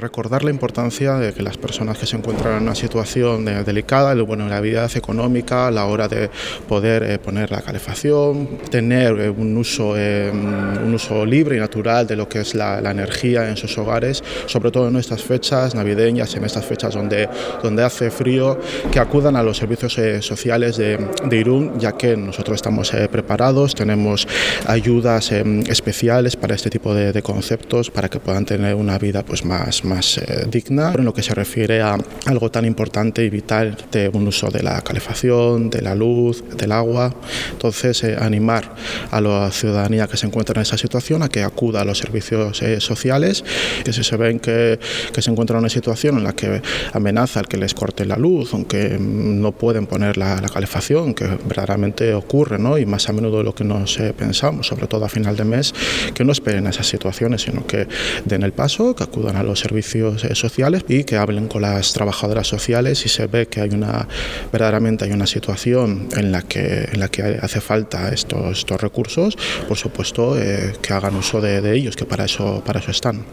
Recordar la importancia de que las personas que se encuentran en una situación delicada, bueno, la vida económica, a la hora de poder eh, poner la calefacción, tener eh, un, uso, eh, un uso libre y natural de lo que es la, energía en sus hogares, sobre todo en estas fechas navideñas, en estas fechas donde, donde hace frío, que acudan a los servicios sociales de, de, Irún, ya que nosotros estamos preparados, tenemos ayudas especiales para este tipo de, de, conceptos, para que puedan tener una vida pues, más más eh, digna en lo que se refiere a algo tan importante y vital de un uso de la calefacción, de la luz, del agua. Entonces, eh, animar a la ciudadanía que se encuentra en esa situación a que acuda a los servicios eh, sociales, que si se ven que, que, se encuentra en una situación en la que amenaza el que les corte la luz, aunque no pueden poner la, la calefacción, que verdaderamente ocurre, ¿no? y más a menudo de lo que nos pensamos, sobre todo a final de mes, que no esperen esas situaciones, sino que den el paso, que acudan a los servicios servicios eh, sociales y que hablen con las trabajadoras sociales si se ve que hay una verdaderamente hay una situación en la que en la que hace falta estos, estos recursos, por supuesto eh, que hagan uso de, de ellos, que para eso para eso están.